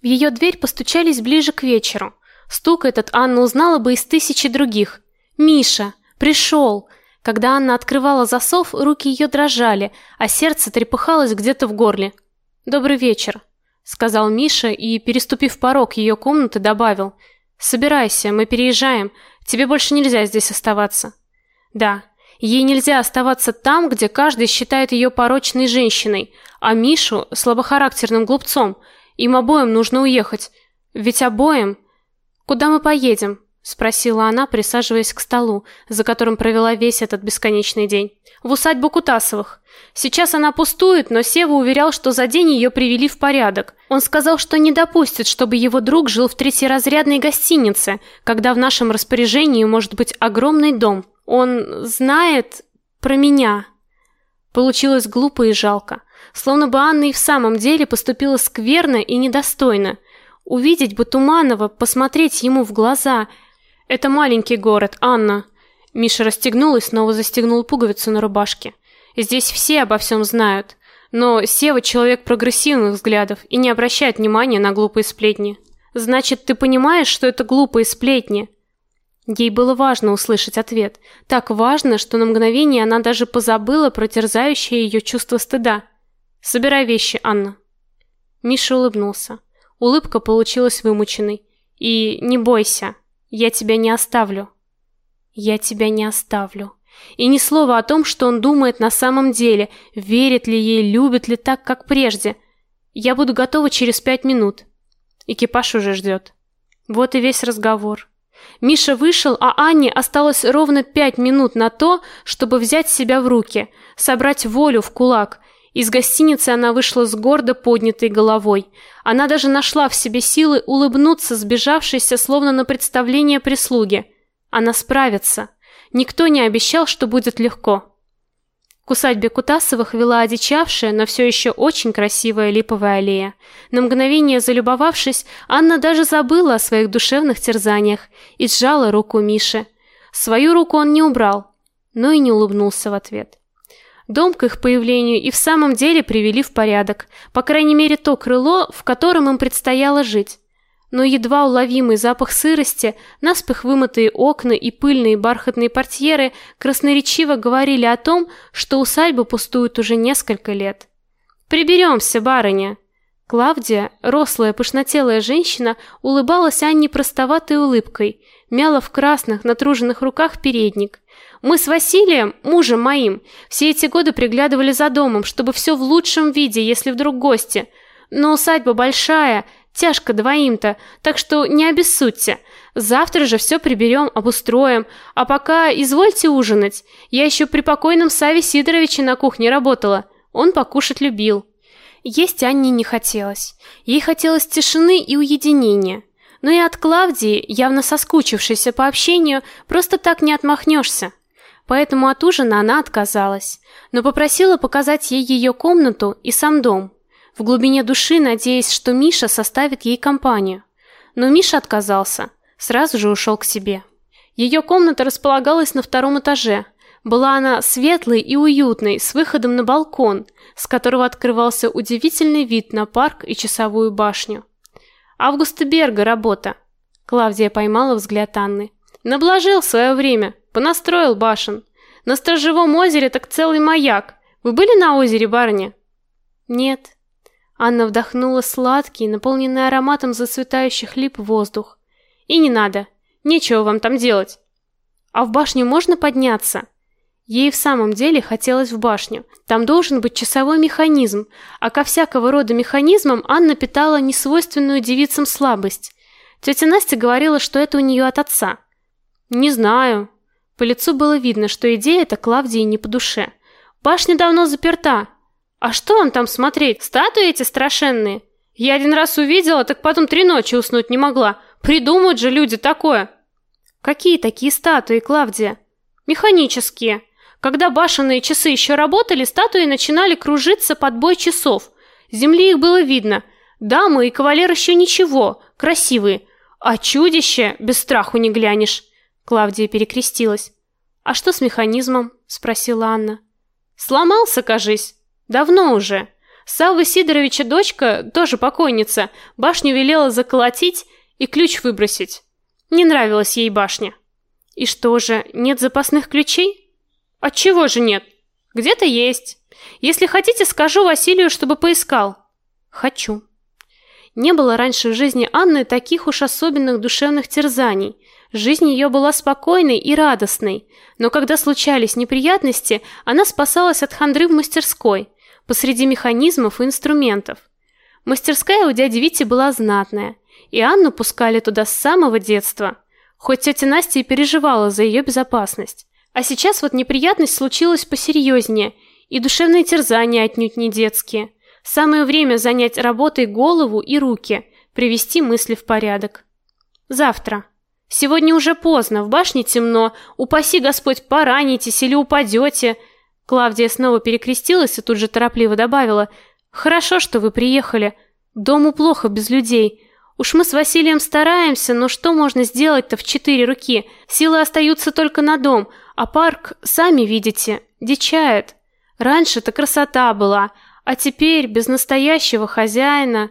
В ее дверь постучались ближе к вечеру. Стук этот Анна узнала бы из тысячи других. Миша пришел. Когда Анна открывала засов, руки ее дрожали, а сердце трепыхалось где-то в горле. Добрый вечер, сказал Миша и, переступив порог ее комнаты, добавил: Собирайся, мы переезжаем. Тебе больше нельзя здесь оставаться. Да, ей нельзя оставаться там, где каждый считает ее порочной женщиной, а Мишу слабохарактерным глупцом. Им обоим нужно уехать. Ведь обоим Куда мы поедем? спросила она, присаживаясь к столу, за которым провела весь этот бесконечный день. В усадьбу Кутасовых. Сейчас она пустует, но Сева уверял, что за день ее привели в порядок. Он сказал, что не допустит, чтобы его друг жил в третьеразрядной гостинице, когда в нашем распоряжении может быть огромный дом. Он знает про меня. Получилось глупо и жалко, словно бы Анна и в самом деле поступила скверно и недостойно. Увидеть бы Туманова, посмотреть ему в глаза. Это маленький город, Анна. Миша расстегнул и снова застегнул пуговицу на рубашке. Здесь все обо всем знают, но Сева человек прогрессивных взглядов и не обращает внимания на глупые сплетни. Значит, ты понимаешь, что это глупые сплетни? Ей было важно услышать ответ, так важно, что на мгновение она даже позабыла про терзающее ее чувство стыда. Собирай вещи, Анна. Миша улыбнулся. Улыбка получилась вымученной. И не бойся, я тебя не оставлю. Я тебя не оставлю. И ни слова о том, что он думает на самом деле, верит ли ей, любит ли так, как прежде. Я буду готова через пять минут. Экипаж уже ждет. Вот и весь разговор. Миша вышел, а Анне осталось ровно пять минут на то, чтобы взять себя в руки, собрать волю в кулак из гостиницы она вышла с гордо поднятой головой. Она даже нашла в себе силы улыбнуться сбежавшейся словно на представление прислуги. Она справится. Никто не обещал, что будет легко. К усадьбе Кутасовых вела одичавшая, но все еще очень красивая липовая аллея. На мгновение залюбовавшись, Анна даже забыла о своих душевных терзаниях и сжала руку Миши. Свою руку он не убрал, но и не улыбнулся в ответ. Дом к их появлению и в самом деле привели в порядок, по крайней мере, то крыло, в котором им предстояло жить. Но едва уловимый запах сырости, наспех вымытые окна и пыльные бархатные портьеры красноречиво говорили о том, что усадьба пустует уже несколько лет. Приберемся, барыня. Клавдия, рослая, пышнотелая женщина, улыбалась Анне простоватой улыбкой, мяла в красных, натруженных руках передник. Мы с Василием, мужем моим, все эти годы приглядывали за домом, чтобы все в лучшем виде, если вдруг гости. Но усадьба большая, тяжко двоим-то, так что не обессудьте. Завтра же все приберем, обустроим, а пока извольте ужинать. Я еще при покойном Саве Сидоровиче на кухне работала. Он покушать любил. Есть Анне не хотелось. Ей хотелось тишины и уединения. Но и от Клавдии, явно соскучившейся по общению, просто так не отмахнешься. Поэтому от ужина она отказалась, но попросила показать ей ее комнату и сам дом, в глубине души надеясь, что Миша составит ей компанию. Но Миша отказался, сразу же ушел к себе. Ее комната располагалась на втором этаже. Была она светлой и уютной, с выходом на балкон, с которого открывался удивительный вид на парк и часовую башню. Августа Берга работа. Клавдия поймала взгляд Анны. Наблажил свое время, понастроил башен. На Стражевом озере так целый маяк. Вы были на озере, барыня? Нет. Анна вдохнула сладкий, наполненный ароматом зацветающих лип воздух. И не надо. Нечего вам там делать. А в башню можно подняться? Ей в самом деле хотелось в башню. Там должен быть часовой механизм, а ко всякого рода механизмам Анна питала несвойственную девицам слабость. Тетя Настя говорила, что это у нее от отца. Не знаю. По лицу было видно, что идея эта Клавдии не по душе. Башня давно заперта. А что вам там смотреть? Статуи эти страшенные. Я один раз увидела, так потом три ночи уснуть не могла. Придумают же люди такое. Какие такие статуи, Клавдия? Механические. Когда башенные часы еще работали, статуи начинали кружиться под бой часов. земли их было видно. Дамы и кавалер еще ничего, красивые. А чудище без страху не глянешь. Клавдия перекрестилась. А что с механизмом? спросила Анна. Сломался, кажись. Давно уже. Саввы Сидоровича дочка, тоже покойница, башню велела заколотить и ключ выбросить. Не нравилась ей башня. И что же, нет запасных ключей? От чего же нет? Где-то есть. Если хотите, скажу Василию, чтобы поискал. Хочу. Не было раньше в жизни Анны таких уж особенных душевных терзаний. Жизнь ее была спокойной и радостной, но когда случались неприятности, она спасалась от хандры в мастерской, посреди механизмов и инструментов. Мастерская у дяди Вити была знатная, и Анну пускали туда с самого детства. Хоть тетя Настя и переживала за ее безопасность. А сейчас вот неприятность случилась посерьезнее, и душевные терзания отнюдь не детские. Самое время занять работой голову и руки, привести мысли в порядок. Завтра. Сегодня уже поздно, в башне темно. Упаси Господь, поранитесь или упадете. Клавдия снова перекрестилась и тут же торопливо добавила: "Хорошо, что вы приехали. Дому плохо без людей. Уж мы с Василием стараемся, но что можно сделать-то в четыре руки? Силы остаются только на дом, а парк, сами видите, дичает. Раньше-то красота была, а теперь без настоящего хозяина".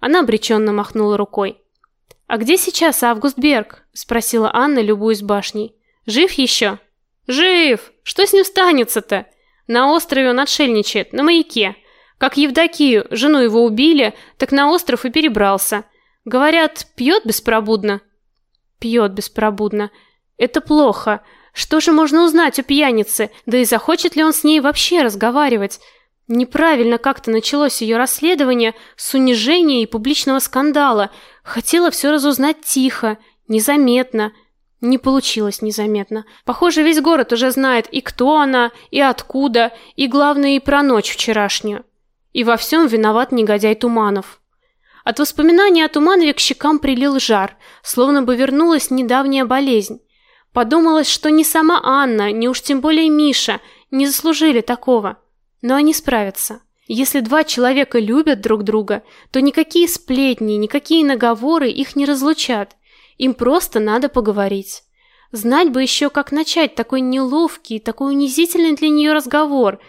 Она обреченно махнула рукой. А где сейчас Август Берг? спросила Анна, любуясь башней. Жив еще?» Жив. Что с ним станется-то? На острове он отшельничает, на маяке. Как Евдокию, жену его убили, так на остров и перебрался. Говорят, пьет беспробудно. Пьет беспробудно. Это плохо. Что же можно узнать у пьяницы? Да и захочет ли он с ней вообще разговаривать? Неправильно как-то началось ее расследование с унижения и публичного скандала. Хотела все разузнать тихо, незаметно. Не получилось незаметно. Похоже, весь город уже знает и кто она, и откуда, и главное и про ночь вчерашнюю. И во всем виноват негодяй Туманов. От воспоминания о Туманове к щекам прилил жар, словно бы вернулась недавняя болезнь. Подумалось, что ни сама Анна, ни уж тем более Миша не заслужили такого. Но они справятся. Если два человека любят друг друга, то никакие сплетни, никакие наговоры их не разлучат. Им просто надо поговорить. Знать бы еще, как начать такой неловкий, такой унизительный для нее разговор.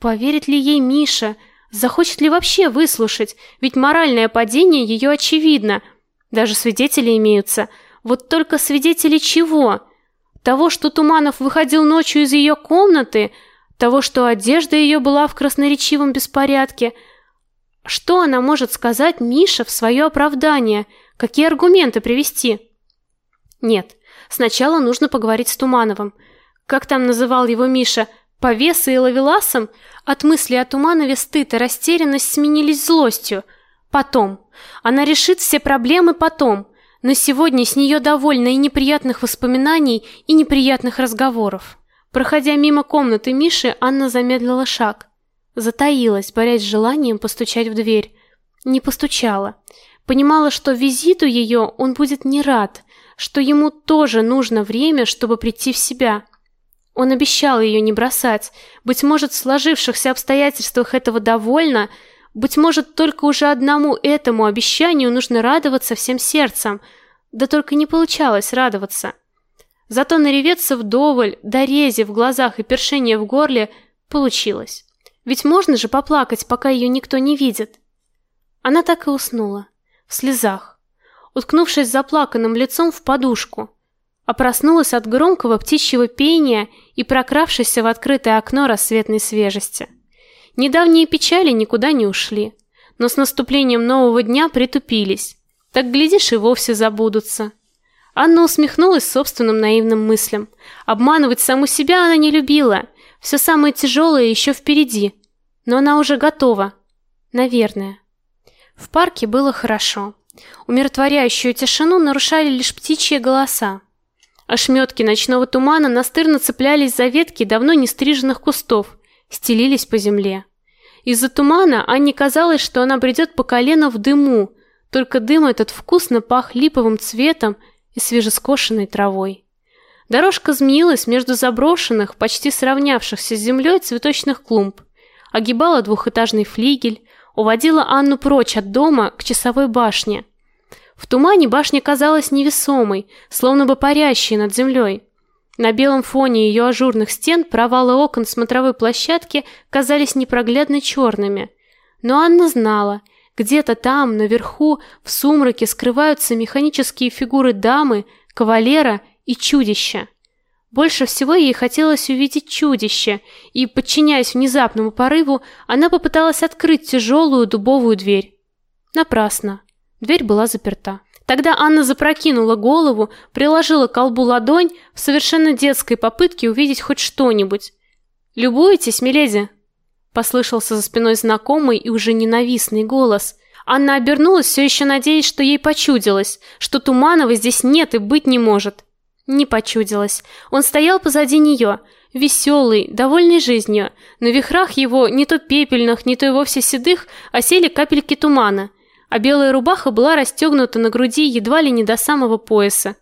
Поверит ли ей Миша? Захочет ли вообще выслушать? Ведь моральное падение ее очевидно. Даже свидетели имеются. Вот только свидетели чего? Того, что Туманов выходил ночью из ее комнаты – того, что одежда ее была в красноречивом беспорядке. Что она может сказать Мише в свое оправдание? Какие аргументы привести? Нет, сначала нужно поговорить с Тумановым. Как там называл его Миша? Повесой и ловеласом? От мысли о Туманове стыд и растерянность сменились злостью. Потом. Она решит все проблемы потом. Но сегодня с нее довольно и неприятных воспоминаний, и неприятных разговоров. Проходя мимо комнаты Миши, Анна замедлила шаг. Затаилась, борясь с желанием постучать в дверь. Не постучала. Понимала, что визиту ее он будет не рад, что ему тоже нужно время, чтобы прийти в себя. Он обещал ее не бросать. Быть может, в сложившихся обстоятельствах этого довольно, быть может, только уже одному этому обещанию нужно радоваться всем сердцем. Да только не получалось радоваться. Зато нареветься вдоволь, до рези в глазах и першение в горле получилось. Ведь можно же поплакать, пока ее никто не видит. Она так и уснула, в слезах, уткнувшись заплаканным лицом в подушку, а проснулась от громкого птичьего пения и прокравшейся в открытое окно рассветной свежести. Недавние печали никуда не ушли, но с наступлением нового дня притупились. Так глядишь и вовсе забудутся. Анна усмехнулась собственным наивным мыслям. Обманывать саму себя она не любила. Все самое тяжелое еще впереди. Но она уже готова. Наверное. В парке было хорошо. Умиротворяющую тишину нарушали лишь птичьи голоса. Ошметки ночного тумана настырно цеплялись за ветки давно не стриженных кустов, стелились по земле. Из-за тумана Анне казалось, что она бредет по колено в дыму, только дым этот вкусно пах липовым цветом и свежескошенной травой. Дорожка змеилась между заброшенных, почти сравнявшихся с землей цветочных клумб, огибала двухэтажный флигель, уводила Анну прочь от дома к часовой башне. В тумане башня казалась невесомой, словно бы парящей над землей. На белом фоне ее ажурных стен провалы окон смотровой площадки казались непроглядно черными. Но Анна знала, где-то там, наверху, в сумраке скрываются механические фигуры дамы, кавалера и чудища. Больше всего ей хотелось увидеть чудище, и, подчиняясь внезапному порыву, она попыталась открыть тяжелую дубовую дверь. Напрасно. Дверь была заперта. Тогда Анна запрокинула голову, приложила к колбу ладонь в совершенно детской попытке увидеть хоть что-нибудь. «Любуетесь, миледи?» Послышался за спиной знакомый и уже ненавистный голос. Анна обернулась, все еще надеясь, что ей почудилось, что Туманова здесь нет и быть не может. Не почудилось. Он стоял позади нее, веселый, довольный жизнью. На вихрах его, не то пепельных, не то и вовсе седых, осели капельки тумана, а белая рубаха была расстегнута на груди едва ли не до самого пояса.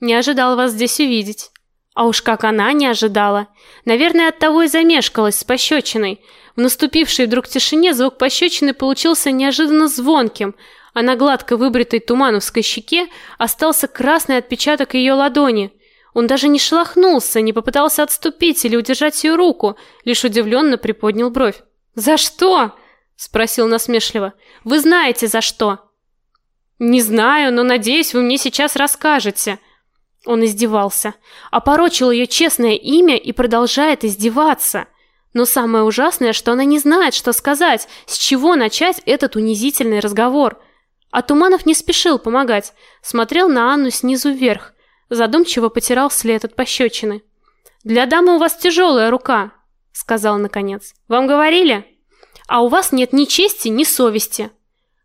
Не ожидал вас здесь увидеть. А уж как она не ожидала. Наверное, оттого и замешкалась с пощечиной. В наступившей вдруг тишине звук пощечины получился неожиданно звонким, а на гладко выбритой тумановской щеке остался красный отпечаток ее ладони. Он даже не шелохнулся, не попытался отступить или удержать ее руку, лишь удивленно приподнял бровь. "За что?" спросил насмешливо. "Вы знаете, за что?" "Не знаю, но надеюсь, вы мне сейчас расскажете." Он издевался, опорочил ее честное имя и продолжает издеваться. Но самое ужасное, что она не знает, что сказать, с чего начать этот унизительный разговор. А Туманов не спешил помогать, смотрел на Анну снизу вверх, задумчиво потирал след от пощечины. «Для дамы у вас тяжелая рука», — сказал наконец. «Вам говорили? А у вас нет ни чести, ни совести».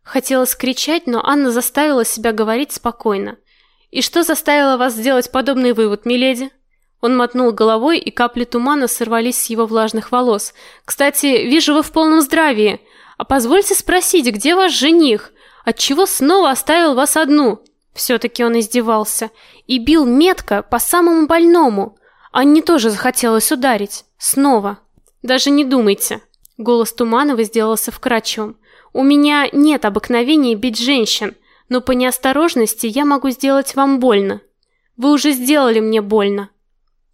Хотелось кричать, но Анна заставила себя говорить спокойно. «И что заставило вас сделать подобный вывод, миледи?» Он мотнул головой, и капли тумана сорвались с его влажных волос. «Кстати, вижу, вы в полном здравии. А позвольте спросить, где ваш жених? Отчего снова оставил вас одну? Все-таки он издевался и бил метко по самому больному. Анне тоже захотелось ударить. Снова. Даже не думайте. Голос Туманова сделался вкрадчивым. У меня нет обыкновения бить женщин, но по неосторожности я могу сделать вам больно. Вы уже сделали мне больно.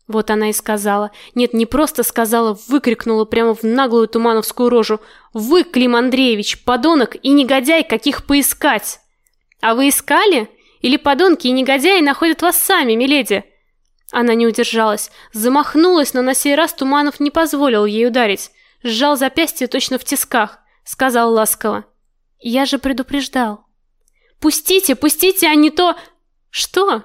Вот она и сказала. Нет, не просто сказала, выкрикнула прямо в наглую тумановскую рожу. Вы, Клим Андреевич, подонок и негодяй, каких поискать. А вы искали? Или подонки и негодяи находят вас сами, миледи? Она не удержалась, замахнулась, но на сей раз Туманов не позволил ей ударить. Сжал запястье точно в тисках, сказал ласково: "Я же предупреждал. Пустите, пустите, а не то Что?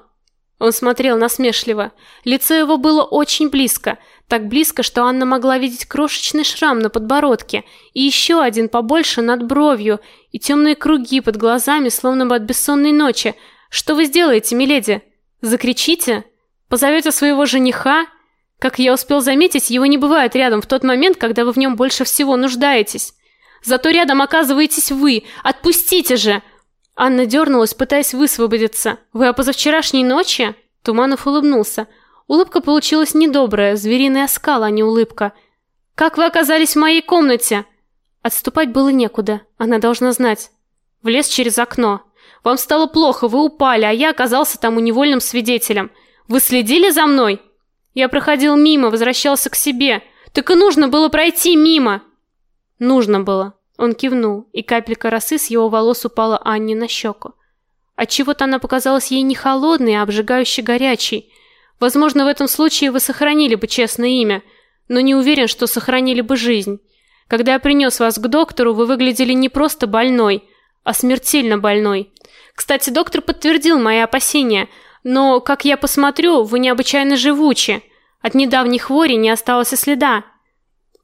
Он смотрел насмешливо. Лицо его было очень близко, так близко, что Анна могла видеть крошечный шрам на подбородке и еще один побольше над бровью и темные круги под глазами, словно бы от бессонной ночи. Что вы сделаете, миледи? Закричите? Позовете своего жениха? Как я успел заметить, его не бывает рядом в тот момент, когда вы в нем больше всего нуждаетесь. Зато рядом оказываетесь вы. Отпустите же. Анна дернулась, пытаясь высвободиться. Вы о позавчерашней ночи? Туманов улыбнулся. Улыбка получилась недобрая, звериный оскал, а не улыбка. Как вы оказались в моей комнате? Отступать было некуда. Она должна знать. Влез через окно. Вам стало плохо, вы упали, а я оказался там невольным свидетелем. Вы следили за мной? Я проходил мимо, возвращался к себе. Так и нужно было пройти мимо. Нужно было. Он кивнул, и капелька росы с его волос упала Анне на щеку. Отчего-то она показалась ей не холодной, а обжигающе горячей. Возможно, в этом случае вы сохранили бы честное имя, но не уверен, что сохранили бы жизнь. Когда я принес вас к доктору, вы выглядели не просто больной, а смертельно больной. Кстати, доктор подтвердил мои опасения, но, как я посмотрю, вы необычайно живучи. От недавней хвори не осталось и следа.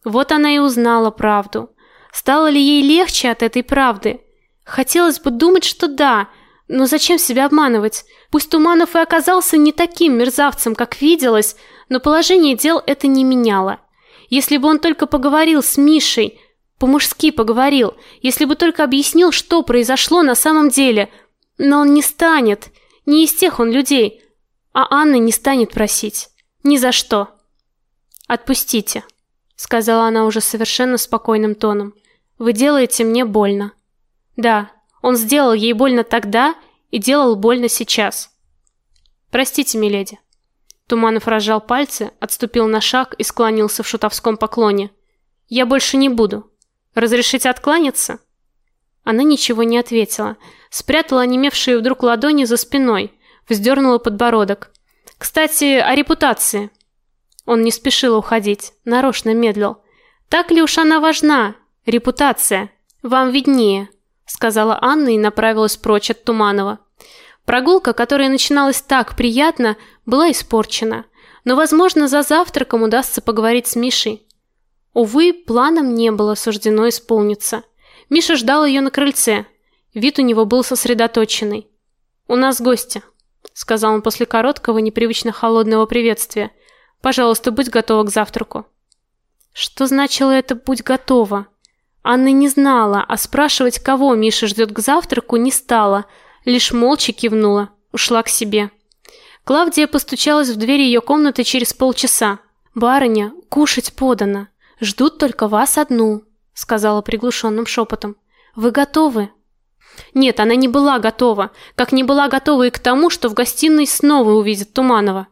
Вот она и узнала правду. Стало ли ей легче от этой правды? Хотелось бы думать, что да, но зачем себя обманывать? Пусть Туманов и оказался не таким мерзавцем, как виделось, но положение дел это не меняло. Если бы он только поговорил с Мишей, по-мужски поговорил, если бы только объяснил, что произошло на самом деле, но он не станет, не из тех он людей, а Анна не станет просить. Ни за что. Отпустите, сказала она уже совершенно спокойным тоном. Вы делаете мне больно. Да, он сделал ей больно тогда и делал больно сейчас. Простите, миледи. Туманов разжал пальцы, отступил на шаг и склонился в шутовском поклоне. Я больше не буду. Разрешите откланяться? Она ничего не ответила, спрятала онемевшие вдруг ладони за спиной, вздернула подбородок. Кстати, о репутации. Он не спешил уходить, нарочно медлил. Так ли уж она важна, репутация? Вам виднее, сказала Анна и направилась прочь от Туманова. Прогулка, которая начиналась так приятно, была испорчена. Но, возможно, за завтраком удастся поговорить с Мишей. Увы, планам не было суждено исполниться. Миша ждал ее на крыльце. Вид у него был сосредоточенный. У нас гости, сказал он после короткого, непривычно холодного приветствия. Пожалуйста, будь готова к завтраку. Что значило это будь готова? Анна не знала, а спрашивать, кого Миша ждет к завтраку, не стала, лишь молча кивнула, ушла к себе. Клавдия постучалась в дверь ее комнаты через полчаса. "Барыня, кушать подано. Ждут только вас одну", сказала приглушенным шепотом. "Вы готовы?" Нет, она не была готова, как не была готова и к тому, что в гостиной снова увидит Туманова.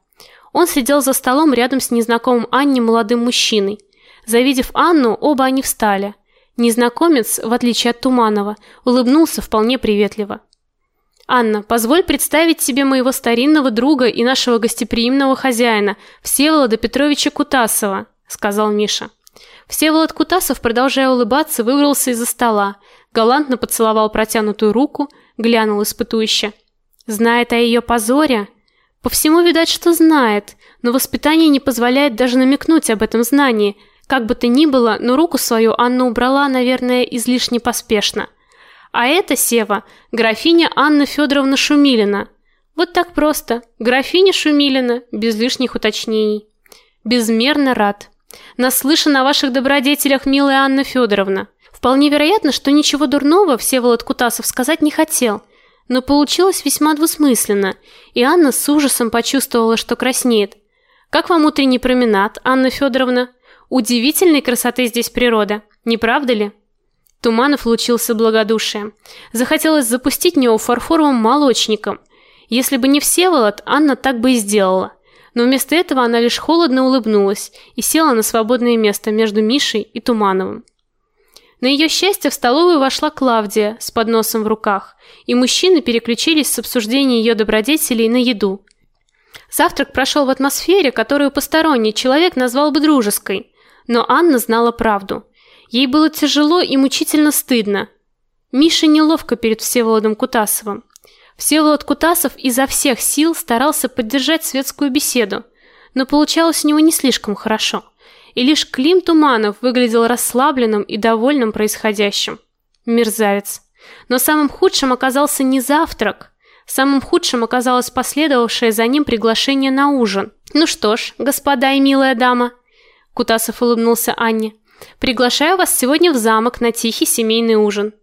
Он сидел за столом рядом с незнакомым Анне молодым мужчиной. Завидев Анну, оба они встали. Незнакомец, в отличие от Туманова, улыбнулся вполне приветливо. Анна, позволь представить тебе моего старинного друга и нашего гостеприимного хозяина, Всеволода Петровича Кутасова, сказал Миша. Всеволод Кутасов, продолжая улыбаться, выбрался из-за стола, галантно поцеловал протянутую руку, глянул испытующе. Знает о ее позоре? По всему видать, что знает, но воспитание не позволяет даже намекнуть об этом знании. Как бы то ни было, но руку свою Анна убрала, наверное, излишне поспешно. А это Сева, графиня Анна Федоровна Шумилина. Вот так просто. Графиня Шумилина, без лишних уточнений. Безмерно рад. Наслышан о ваших добродетелях, милая Анна Федоровна. Вполне вероятно, что ничего дурного Всеволод Кутасов сказать не хотел, но получилось весьма двусмысленно, и Анна с ужасом почувствовала, что краснеет. Как вам утренний променад, Анна Федоровна? Удивительной красоты здесь природа, не правда ли? Туманов лучился благодушием. Захотелось запустить него фарфоровым молочником. Если бы не Всеволод, Анна так бы и сделала. Но вместо этого она лишь холодно улыбнулась и села на свободное место между Мишей и Тумановым. На ее счастье в столовую вошла Клавдия с подносом в руках, и мужчины переключились с обсуждения ее добродетелей на еду. Завтрак прошел в атмосфере, которую посторонний человек назвал бы дружеской, но Анна знала правду. Ей было тяжело и мучительно стыдно. Миша неловко перед Всеволодом Кутасовым. Всеволод Кутасов изо всех сил старался поддержать светскую беседу, но получалось у него не слишком хорошо. И лишь Клим Туманов выглядел расслабленным и довольным происходящим. Мерзавец. Но самым худшим оказался не завтрак. Самым худшим оказалось последовавшее за ним приглашение на ужин. Ну что ж, господа и милая дама, Кутасов улыбнулся Анне. Приглашаю вас сегодня в замок на тихий семейный ужин.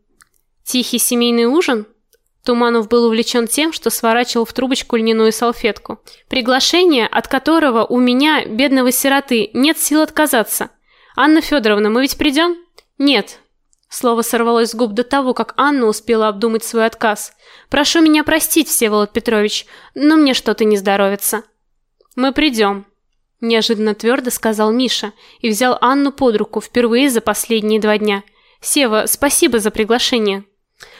Тихий семейный ужин? Туманов был увлечен тем, что сворачивал в трубочку льняную салфетку. Приглашение, от которого у меня, бедного сироты, нет сил отказаться. Анна Федоровна, мы ведь придем?» Нет. Слово сорвалось с губ до того, как Анна успела обдумать свой отказ. Прошу меня простить, Всеволод Петрович, но мне что-то не здоровится. Мы придем неожиданно твердо сказал Миша и взял Анну под руку впервые за последние два дня. Сева, спасибо за приглашение.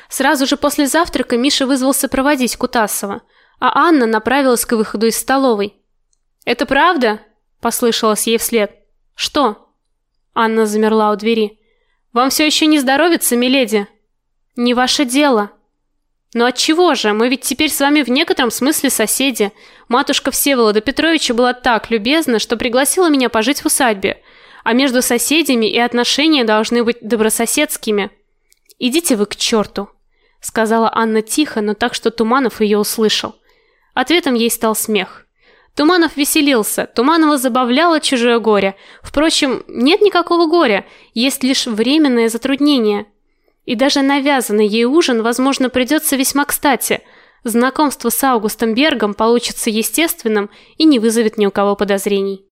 Сразу же после завтрака Миша вызвался проводить Кутасова, а Анна направилась к выходу из столовой. Это правда? послышалось ей вслед. Что? Анна замерла у двери. Вам все еще не здоровится, миледи? Не ваше дело, но от чего же? Мы ведь теперь с вами в некотором смысле соседи. Матушка Всеволода Петровича была так любезна, что пригласила меня пожить в усадьбе. А между соседями и отношения должны быть добрососедскими. Идите вы к черту», — сказала Анна тихо, но так, что Туманов ее услышал. Ответом ей стал смех. Туманов веселился, Туманова забавляло чужое горе. Впрочем, нет никакого горя, есть лишь временное затруднение. И даже навязанный ей ужин, возможно, придется весьма кстати. Знакомство с Аугустом Бергом получится естественным и не вызовет ни у кого подозрений.